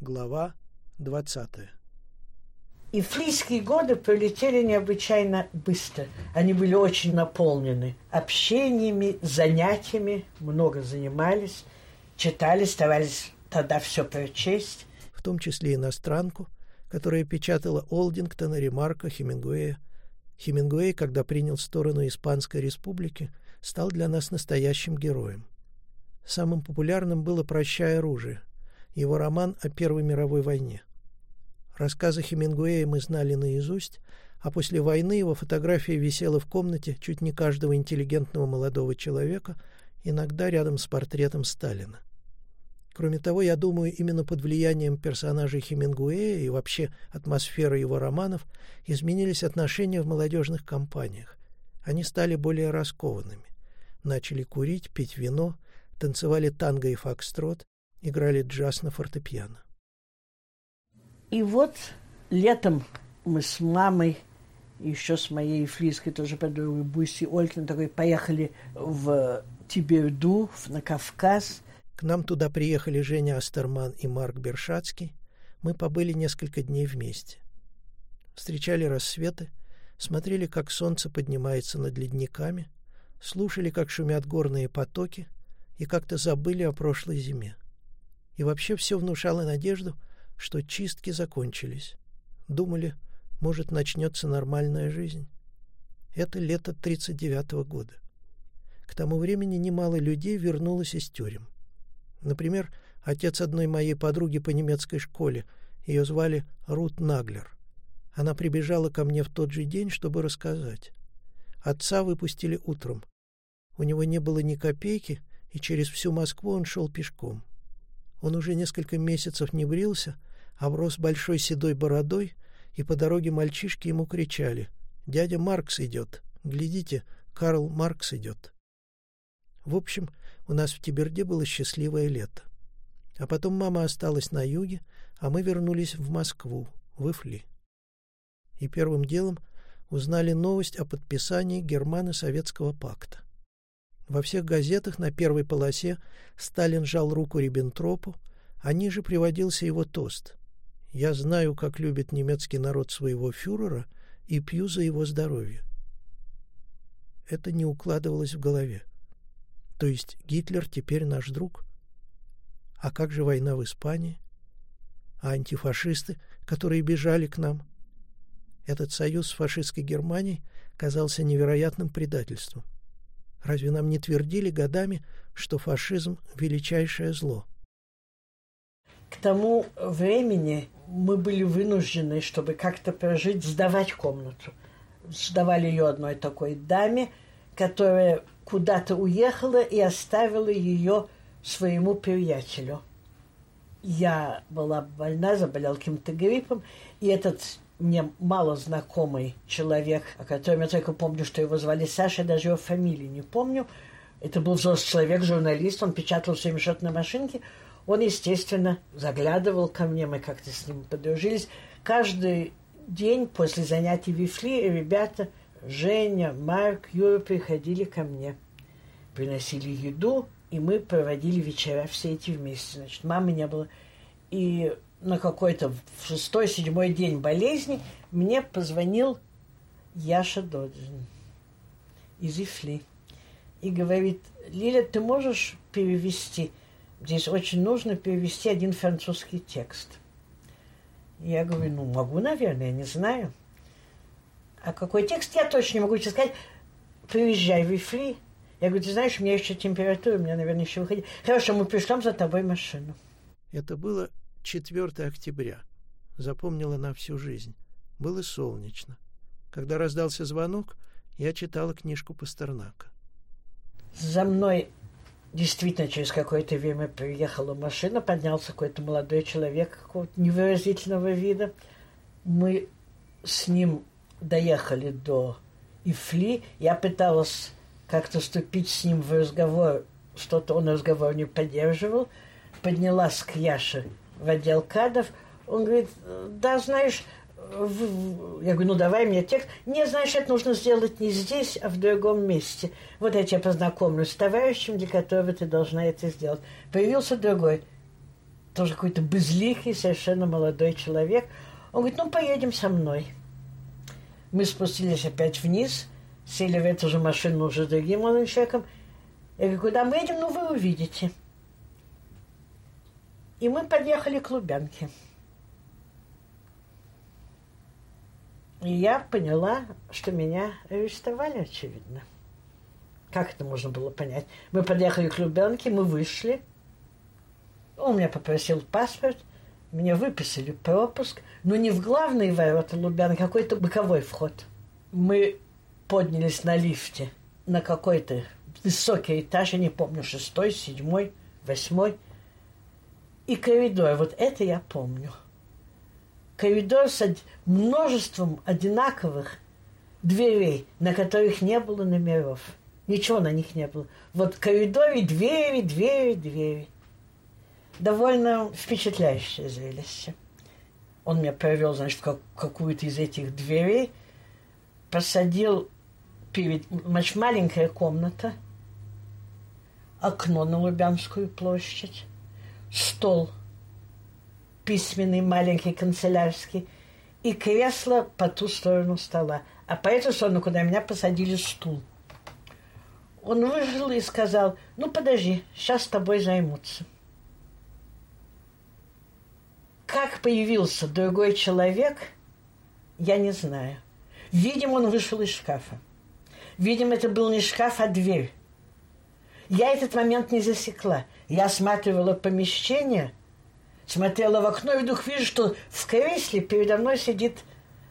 Глава 20. И флийские годы пролетели необычайно быстро. Они были очень наполнены общениями, занятиями, много занимались, читали, старались тогда все прочесть. В том числе иностранку, которая печатала Олдингтона, Ремарка, Хемингуэя. Хемингуэй, когда принял сторону Испанской республики, стал для нас настоящим героем. Самым популярным было «Прощай оружие», его роман о Первой мировой войне. Рассказы Хемингуэя мы знали наизусть, а после войны его фотография висела в комнате чуть не каждого интеллигентного молодого человека, иногда рядом с портретом Сталина. Кроме того, я думаю, именно под влиянием персонажей Хемингуэя и вообще атмосферы его романов изменились отношения в молодежных компаниях. Они стали более раскованными. Начали курить, пить вино, танцевали танго и фокстрот, играли джаз на фортепиано. И вот летом мы с мамой, еще с моей флиской тоже подругой Буси Олькин, такой поехали в Тиберду, на Кавказ. К нам туда приехали Женя Астерман и Марк Бершацкий. Мы побыли несколько дней вместе. Встречали рассветы, смотрели, как солнце поднимается над ледниками, слушали, как шумят горные потоки, и как-то забыли о прошлой зиме. И вообще все внушало надежду, что чистки закончились. Думали, может, начнется нормальная жизнь. Это лето 39-го года. К тому времени немало людей вернулось из тюрем. Например, отец одной моей подруги по немецкой школе, ее звали Рут Наглер. Она прибежала ко мне в тот же день, чтобы рассказать. Отца выпустили утром. У него не было ни копейки, и через всю Москву он шел пешком. Он уже несколько месяцев не брился, оброс большой седой бородой, и по дороге мальчишки ему кричали «Дядя Маркс идет! Глядите, Карл Маркс идет!» В общем, у нас в Тиберде было счастливое лето. А потом мама осталась на юге, а мы вернулись в Москву, в Ифли. И первым делом узнали новость о подписании Германо-Советского пакта. Во всех газетах на первой полосе Сталин жал руку Риббентропу, а ниже приводился его тост. «Я знаю, как любит немецкий народ своего фюрера и пью за его здоровье». Это не укладывалось в голове. То есть Гитлер теперь наш друг? А как же война в Испании? А антифашисты, которые бежали к нам? Этот союз с фашистской Германией казался невероятным предательством. Разве нам не твердили годами, что фашизм – величайшее зло? К тому времени мы были вынуждены, чтобы как-то прожить, сдавать комнату. Сдавали ее одной такой даме, которая куда-то уехала и оставила ее своему приятелю. Я была больна, заболел каким-то гриппом, и этот мне мало знакомый человек, о котором я только помню, что его звали Саша, я даже его фамилии не помню. Это был взрослый человек, журналист, он печатал все счет на машинке. Он, естественно, заглядывал ко мне, мы как-то с ним подружились. Каждый день после занятий в Вифли ребята, Женя, Марк, Юра приходили ко мне. Приносили еду, и мы проводили вечера все эти вместе. Значит, мамы не было. И на какой-то шестой-седьмой день болезни мне позвонил Яша Доджин из Ифли и говорит, Лиля, ты можешь перевести? Здесь очень нужно перевести один французский текст. Я говорю, ну, могу, наверное, не знаю. А какой текст, я точно не могу тебе сказать. Приезжай в Ифли. Я говорю, ты знаешь, у меня еще температура, у меня, наверное, еще выходить. Хорошо, мы пришлем за тобой машину. Это было 4 октября. Запомнила на всю жизнь. Было солнечно. Когда раздался звонок, я читала книжку Пастернака. За мной действительно через какое-то время приехала машина, поднялся какой-то молодой человек какого-то невыразительного вида. Мы с ним доехали до Ифли. Я пыталась как-то вступить с ним в разговор, что-то он разговор не поддерживал. Поднялась к Яше в отдел кадров. Он говорит, да, знаешь, я говорю, ну давай мне текст. Не, знаешь, это нужно сделать не здесь, а в другом месте. Вот я тебя познакомлю с товарищем, для которого ты должна это сделать. Появился другой. тоже какой-то безликий, совершенно молодой человек. Он говорит, ну, поедем со мной. Мы спустились опять вниз, сели в эту же машину уже с другим молодым человеком. Я говорю, куда мы едем? Ну, вы увидите. И мы подъехали к Лубянке. И я поняла, что меня арестовали, очевидно. Как это можно было понять? Мы подъехали к Лубянке, мы вышли. Он меня попросил паспорт, мне выписали пропуск, но не в главные ворота Лубянки, а какой-то боковой вход. Мы поднялись на лифте на какой-то высокий этаж, я не помню, шестой, седьмой, восьмой. И коридор, вот это я помню. Коридор с множеством одинаковых дверей, на которых не было номеров. Ничего на них не было. Вот коридор и двери, двери, двери. Довольно впечатляющее зрелище. Он меня провел, значит, в какую-то из этих дверей, посадил перед... Значит, маленькая комната, окно на Лубянскую площадь, стол письменный, маленький, канцелярский, и кресло по ту сторону стола. А по эту сторону, куда меня посадили, стул. Он выжил и сказал, ну подожди, сейчас с тобой займутся. Как появился другой человек, я не знаю. Видимо, он вышел из шкафа. Видимо, это был не шкаф, а дверь. Я этот момент не засекла. Я осматривала помещение, смотрела в окно и вдруг вижу, что в кресле передо мной сидит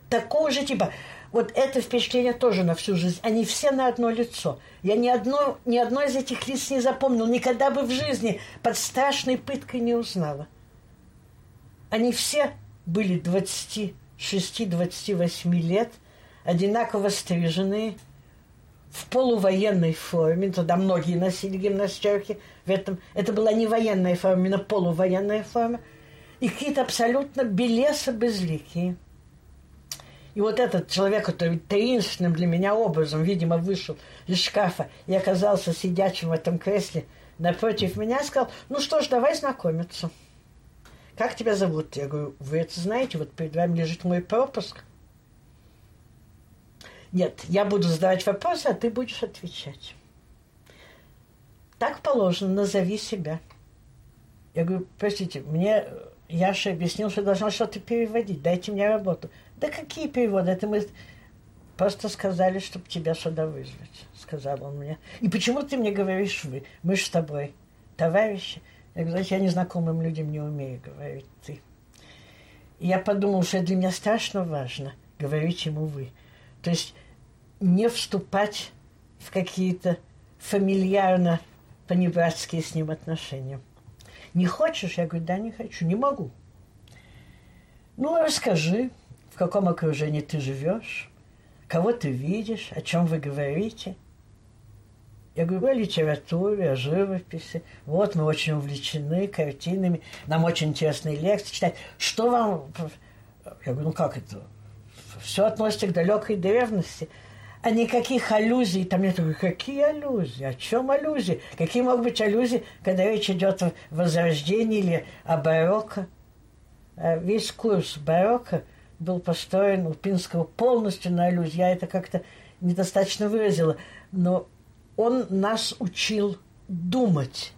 такого же типа. Вот это впечатление тоже на всю жизнь. Они все на одно лицо. Я ни одно, ни одно из этих лиц не запомнил. Никогда бы в жизни под страшной пыткой не узнала. Они все были 26-28 лет, одинаково стриженные, в полувоенной форме, тогда многие носили гимнастерки, в этом, это была не военная форма, именно полувоенная форма, и какие-то абсолютно белесо-безликие. И вот этот человек, который таинственным для меня образом, видимо, вышел из шкафа и оказался сидячим в этом кресле напротив меня, сказал, ну что ж, давай знакомиться. Как тебя зовут? Я говорю, вы это знаете, вот перед вами лежит мой пропуск. Нет, я буду задавать вопросы, а ты будешь отвечать. Так положено, назови себя. Я говорю, простите, мне Яша объяснил, что должна что-то переводить, дайте мне работу. Да какие переводы? Это мы просто сказали, чтобы тебя сюда вызвать, сказал он мне. И почему ты мне говоришь вы? Мы же с тобой товарищи. Я говорю, я незнакомым людям не умею говорить ты. И я подумал, что для меня страшно важно говорить ему вы. То есть не вступать в какие-то фамильярно понебратские с ним отношения. Не хочешь? Я говорю, да, не хочу, не могу. Ну, расскажи, в каком окружении ты живешь, кого ты видишь, о чем вы говорите. Я говорю о литературе, о живописи. Вот мы очень увлечены картинами, нам очень интересные лекции читать. Что вам... Я говорю, ну как это? Все относится к далекой древности а никаких аллюзий. Там нет, какие аллюзии? О чем аллюзии? Какие могут быть аллюзии, когда речь идет о возрождении или о барокко? А весь курс барокко был построен у Пинского полностью на аллюзии. Я это как-то недостаточно выразила. Но он нас учил думать,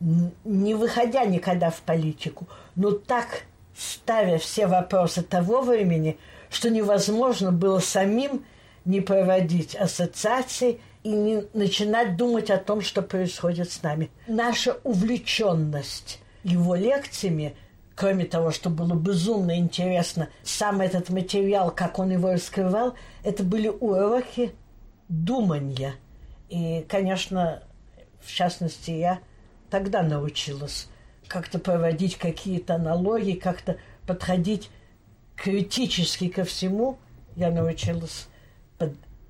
не выходя никогда в политику, но так ставя все вопросы того времени, что невозможно было самим не проводить ассоциации и не начинать думать о том, что происходит с нами. Наша увлеченность его лекциями, кроме того, что было безумно интересно, сам этот материал, как он его раскрывал, это были уроки думания. И, конечно, в частности, я тогда научилась как-то проводить какие-то аналогии, как-то подходить критически ко всему. Я научилась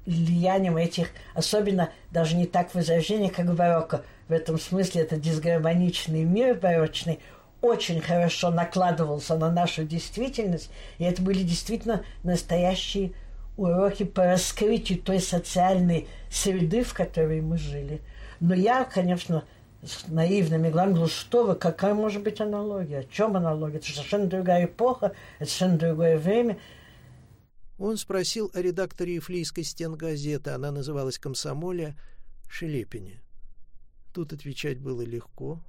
влиянием этих, особенно даже не так возрождение, как барокко. В этом смысле это дисгармоничный мир барочный очень хорошо накладывался на нашу действительность, и это были действительно настоящие уроки по раскрытию той социальной среды, в которой мы жили. Но я, конечно, с наивными глазами, говорил, что вы, какая может быть аналогия? О чем аналогия? Это совершенно другая эпоха, это совершенно другое время. Он спросил о редакторе Ефлийской стенгазеты, она называлась «Комсомолия», Шелепине. Тут отвечать было легко.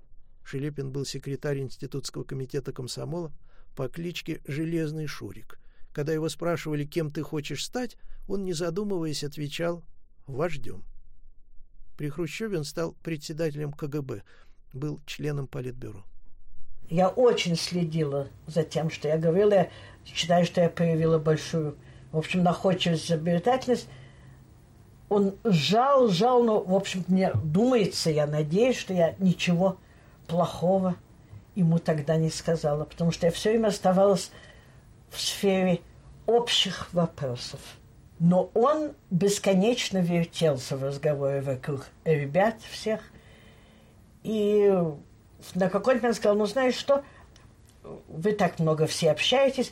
Шелепин был секретарь Институтского комитета комсомола по кличке Железный Шурик. Когда его спрашивали, кем ты хочешь стать, он, не задумываясь, отвечал «вождем». При Хрущеве он стал председателем КГБ, был членом Политбюро. Я очень следила за тем, что я говорила. Я считаю, что я проявила большую, в общем, находчивость, изобретательность. Он сжал, сжал, но, в общем, мне думается, я надеюсь, что я ничего плохого ему тогда не сказала, потому что я все время оставалась в сфере общих вопросов. Но он бесконечно вертелся в разговоре вокруг ребят всех. И на какой-то момент сказал, ну, знаешь что, вы так много все общаетесь,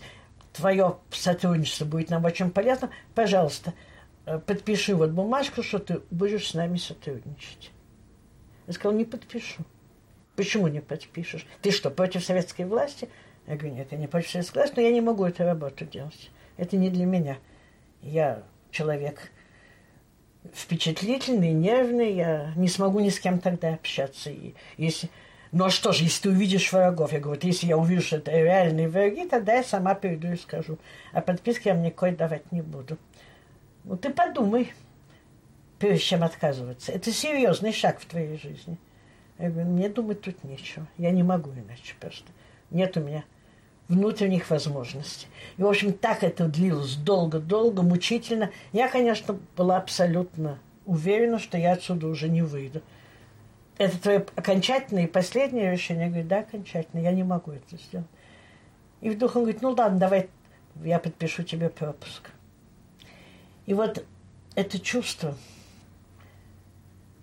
твое сотрудничество будет нам очень полезно, пожалуйста, э, подпиши вот бумажку, что ты будешь с нами сотрудничать. Я сказал, не подпишу. Почему не подпишешь? Ты что, против советской власти? Я говорю, нет, я не против советской власти, но я не могу эту работу делать. Это не для меня. Я человек впечатлительный, нервный, я не смогу ни с кем тогда общаться. И если... Ну а что же, если ты увидишь врагов, я говорю, если я увижу, что это реальные враги, тогда я сама приду и скажу. А подписки я мне никакой давать не буду. Ну ты подумай, прежде чем отказываться. Это серьезный шаг в твоей жизни. Я говорю, мне думать тут нечего. Я не могу иначе просто. Нет у меня внутренних возможностей. И, в общем, так это длилось долго-долго, мучительно. Я, конечно, была абсолютно уверена, что я отсюда уже не выйду. Это твое окончательное и последнее решение? Я говорю, да, окончательное, я не могу это сделать. И вдруг он говорит, ну ладно, давай я подпишу тебе пропуск. И вот это чувство,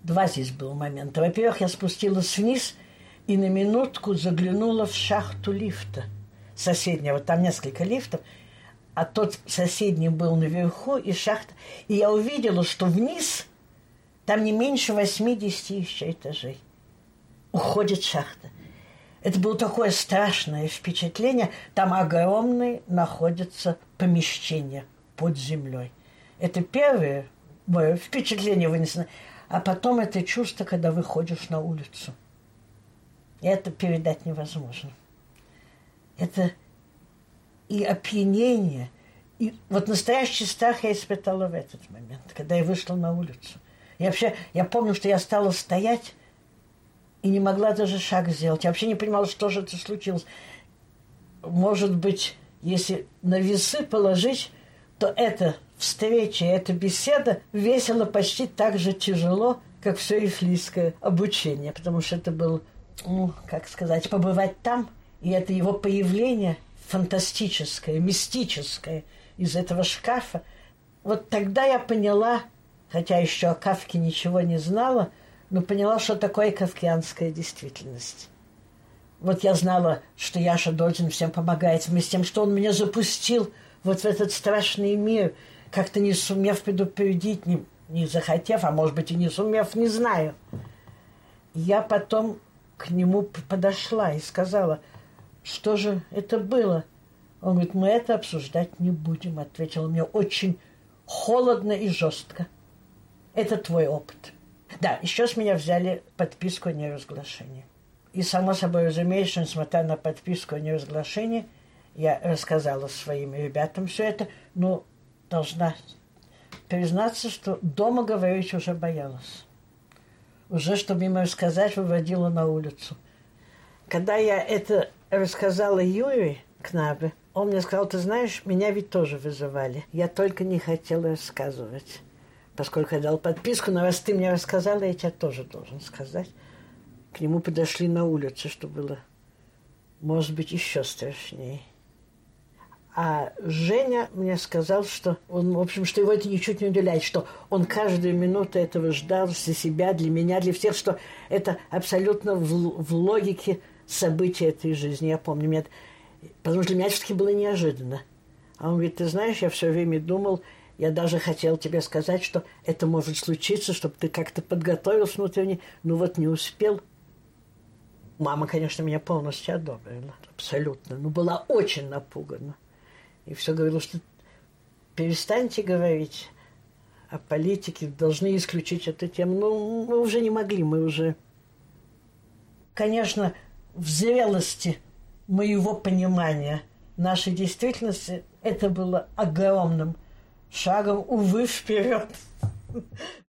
Два здесь было момента. Во-первых, я спустилась вниз и на минутку заглянула в шахту лифта соседнего. Там несколько лифтов. А тот соседний был наверху, и шахта. И я увидела, что вниз там не меньше 80 еще этажей. Уходит шахта. Это было такое страшное впечатление. Там огромные находятся помещения под землей. Это первое мое впечатление вынесено. А потом это чувство, когда выходишь на улицу. И это передать невозможно. Это и опьянение. И вот настоящий страх я испытала в этот момент, когда я вышла на улицу. Я вообще, я помню, что я стала стоять и не могла даже шаг сделать. Я вообще не понимала, что же это случилось. Может быть, если на весы положить, то это встреча, эта беседа весила почти так же тяжело, как все ифлийское обучение, потому что это было, ну, как сказать, побывать там, и это его появление фантастическое, мистическое из этого шкафа. Вот тогда я поняла, хотя еще о Кавке ничего не знала, но поняла, что такое кавкианская действительность. Вот я знала, что Яша должен всем помогать, вместе с тем, что он меня запустил вот в этот страшный мир – как-то не сумев предупредить, не, не захотев, а может быть и не сумев, не знаю. Я потом к нему подошла и сказала, что же это было. Он говорит, мы это обсуждать не будем, ответил мне очень холодно и жестко. Это твой опыт. Да, еще с меня взяли подписку о неразглашении. И, само собой разумеется, несмотря на подписку о неразглашении, я рассказала своим ребятам все это, но должна признаться, что дома говорить уже боялась. Уже, чтобы им рассказать, выводила на улицу. Когда я это рассказала Юрию Кнабе, он мне сказал, ты знаешь, меня ведь тоже вызывали. Я только не хотела рассказывать. Поскольку я дал подписку, но раз ты мне рассказала, я тебе тоже должен сказать. К нему подошли на улице, что было, может быть, еще страшнее. А Женя мне сказал, что он, в общем, что его это ничуть не удивляет, что он каждую минуту этого ждал для себя, для меня, для всех, что это абсолютно в, в логике событий этой жизни. Я помню, мне, потому что для меня все-таки было неожиданно. А он говорит, ты знаешь, я все время думал, я даже хотел тебе сказать, что это может случиться, чтобы ты как-то подготовился внутренне, но вот не успел. Мама, конечно, меня полностью одобрила, абсолютно, но была очень напугана. И все говорила, что перестаньте говорить о политике, должны исключить эту тему. Ну, мы уже не могли, мы уже... Конечно, в зрелости моего понимания нашей действительности это было огромным шагом, увы, вперед.